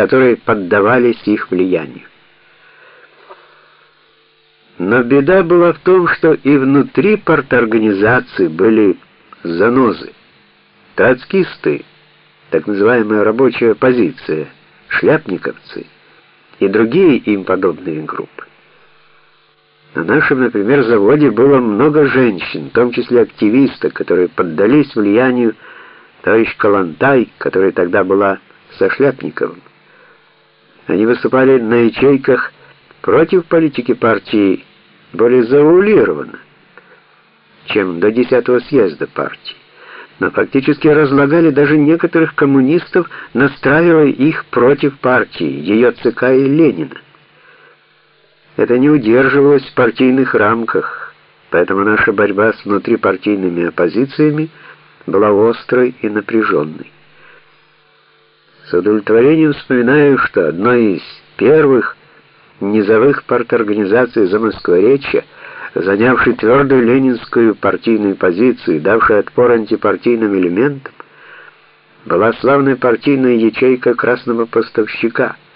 которые поддавались их влиянию. Но беда была в том, что и внутри парторганизации были занозы, троцкисты, так называемая рабочая оппозиция, шляпниковцы и другие им подобные группы. На нашем, например, заводе было много женщин, в том числе активисток, которые поддались влиянию товарищ Калантай, которая тогда была со Шляпниковым. Они выступали на ячейках против политики партии более заулированно, чем до 10-го съезда партии, но фактически разлагали даже некоторых коммунистов, настраивая их против партии, ее ЦК и Ленина. Это не удерживалось в партийных рамках, поэтому наша борьба с внутрипартийными оппозициями была острой и напряженной. С удовлетворением вспоминаю, что одной из первых низовых парторганизаций Замоскворечья, занявшей твердую ленинскую партийную позицию и давшей отпор антипартийным элементам, была славная партийная ячейка красного поставщика –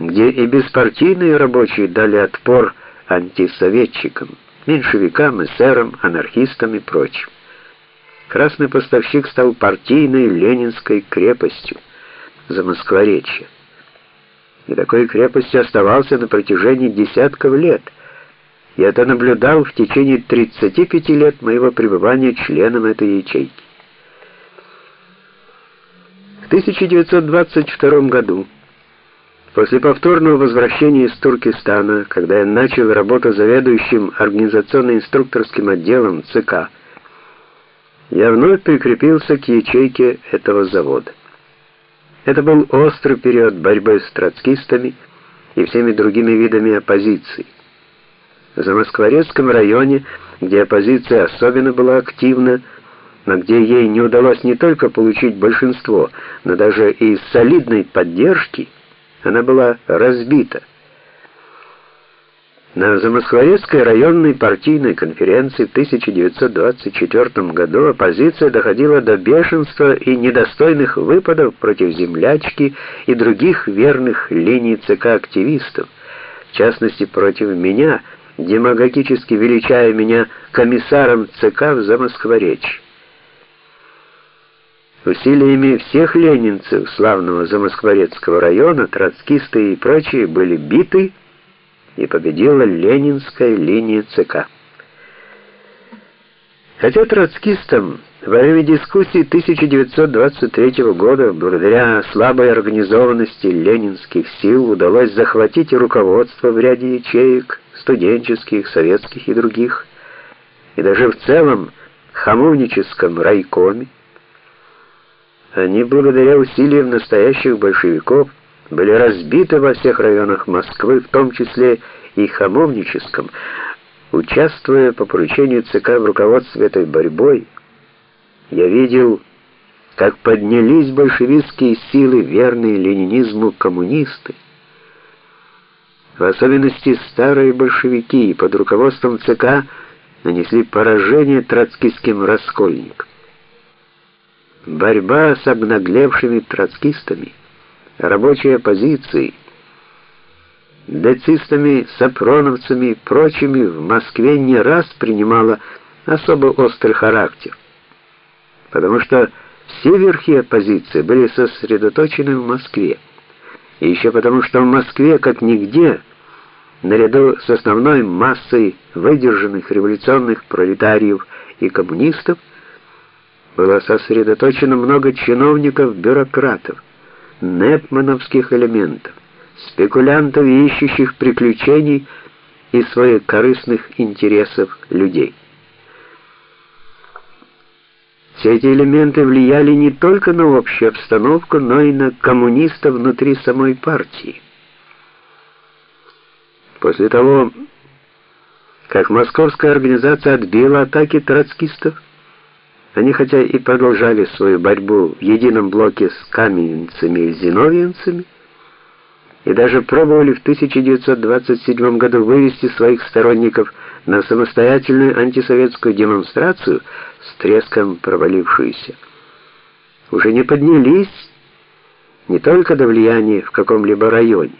где и беспартийные рабочие дали отпор антисоветчикам, меньшевикам, эсерам, анархистам и прочим. Красный поставщик стал партийной ленинской крепостью за Москворечье. И такой крепостью оставался на протяжении десятков лет. Я это наблюдал в течение 35 лет моего пребывания членом этой ячейки. В 1922 году После повторного возвращения из Туркестана, когда я начал работу заведующим организационно-инструкторским отделом ЦК, я вновь прикрепился к ячейке этого завода. Это был острый период борьбы с троцкистами и всеми другими видами оппозиции. В Замоскворецком районе, где оппозиция особенно была активна, но где ей не удалось не только получить большинство, но даже и солидной поддержки, она была разбита. На Замоскворецкой районной партийной конференции в 1924 году оппозиция доходила до бешенства и недостойных выпадов против землячки и других верных линий ЦК активистов, в частности против меня, демагогически величая меня комиссаром ЦК в Замоскворечье. Усилиями всех ленинцев славного Замоскворецкого района троцкисты и прочие были биты, и победила ленинская линия ЦК. Хотя троцкистам во время дискуссий 1923 года, благодаря слабой организованности ленинских сил, удалось захватить руководство в ряде ячеек, студенческих, советских и других, и даже в целом хамовническом райкоме, они, благодаря усилиям настоящих большевиков, были разбиты во всех районах Москвы, в том числе и Хамовническом. Участвуя по поручению ЦК в руководстве этой борьбой, я видел, как поднялись большевистские силы, верные ленинизму коммунисты. В особенности старые большевики под руководством ЦК нанесли поражение троцкистским раскольникам борьба с обнаглевшими троцкистами, рабочей оппозицией, децистами, сапроновцами и прочими в Москве не раз принимала особо острый характер, потому что все верхи оппозиции были сосредоточены в Москве, и еще потому, что в Москве, как нигде, наряду с основной массой выдержанных революционных пролетариев и коммунистов, было сосредоточено много чиновников-бюрократов, непмановских элементов, спекулянтов ищущих приключений и своих корыстных интересов людей. Все эти элементы влияли не только на общую обстановку, но и на коммунистов внутри самой партии. После того, как московская организация отбила атаки троцкистов, они хотя и продолжали свою борьбу в едином блоке с каменцами и зиновьевцами, и даже пробовали в 1927 году вывести своих сторонников на самостоятельную антисоветскую демонстрацию, с треском провалившуюся. Уже не поднялись не только до влияния в каком-либо районе,